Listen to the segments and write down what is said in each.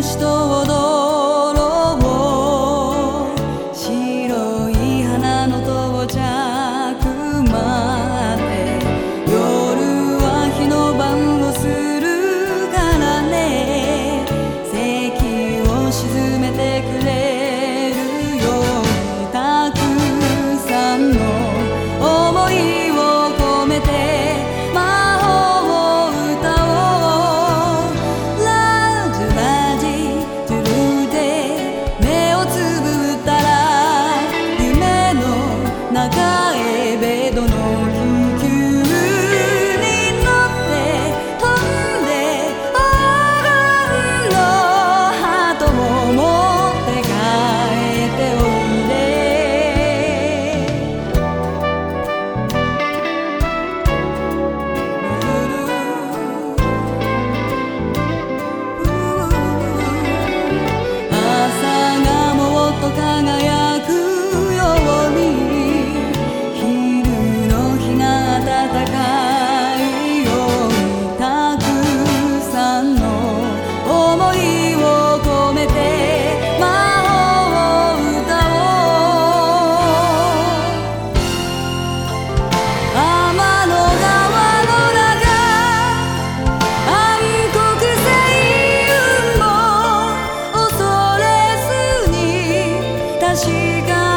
雪 you gone.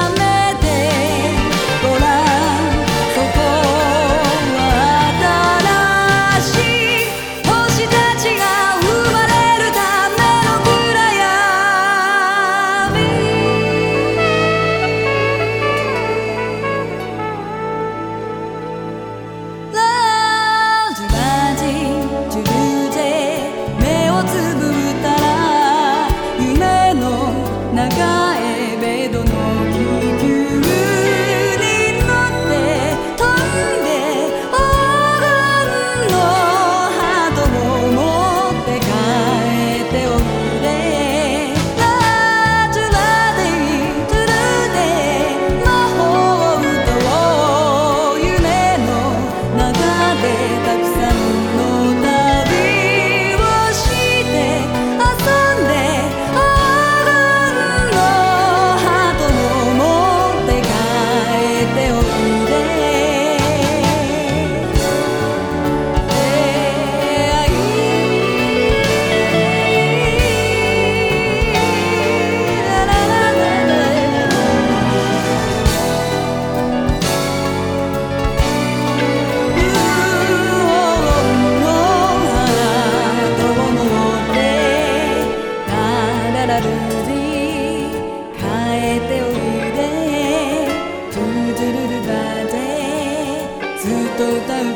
对待。